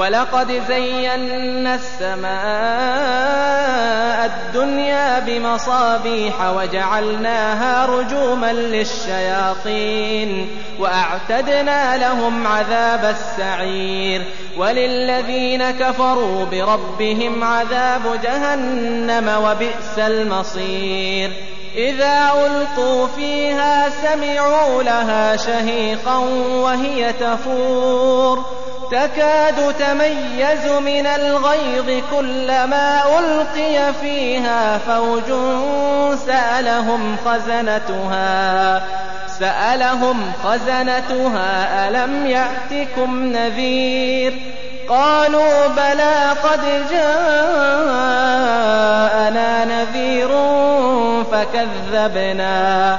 ولقد زينا السماء الدنيا بمصابيح وجعلناها رجوما للشياطين وأعتدنا لهم عذاب السعير وللذين كفروا بربهم عذاب جهنم وبئس المصير إذا ألقوا فيها سمعوا لها شهيقا وهي تفور تكاد تميز من الغيظ كلما ألقي فيها فوج سألهم خزنتها سألهم خزنتها ألم يأتكم نذير؟ قالوا بلى قد جاءنا نذير فكذبنا.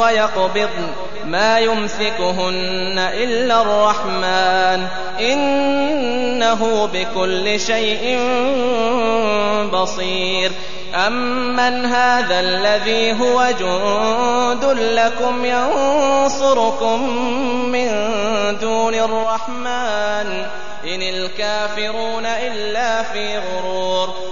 ويقبضن ما يمسكهن إلا الرحمن إنه بكل شيء بصير. أمن هذا الذي هو جند لكم ينصركم من دون الرحمن إن الكافرون إلا في غرور.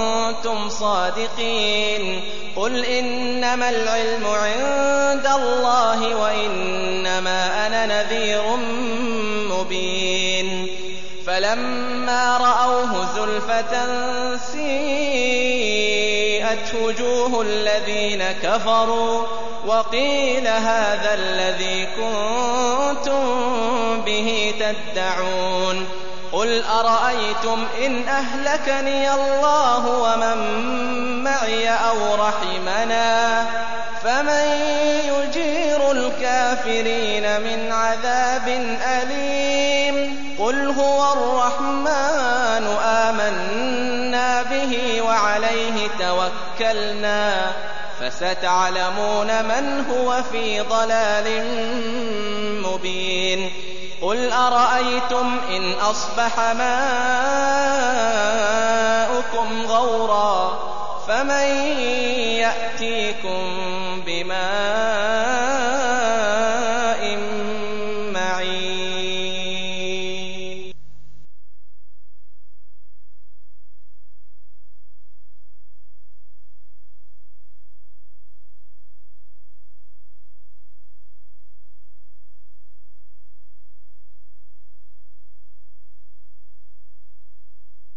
صادقين قل إنما العلم عند الله وإنما أنا نذير مبين. فلما رأوه زلفة سيئت وجوه الذين كفروا وقيل هذا الذي كنتم دونه تدعون. قل أرأيتم إن أهلكني الله ومن أو رحمنا فمن يجير الكافرين من عذاب أليم قل هو الرحمن آمنا به وعليه توكلنا فستعلمون من هو في ضلال مبين قل أرأيتم إن أصبح ماؤكم غورا فمن يأتيكم بماء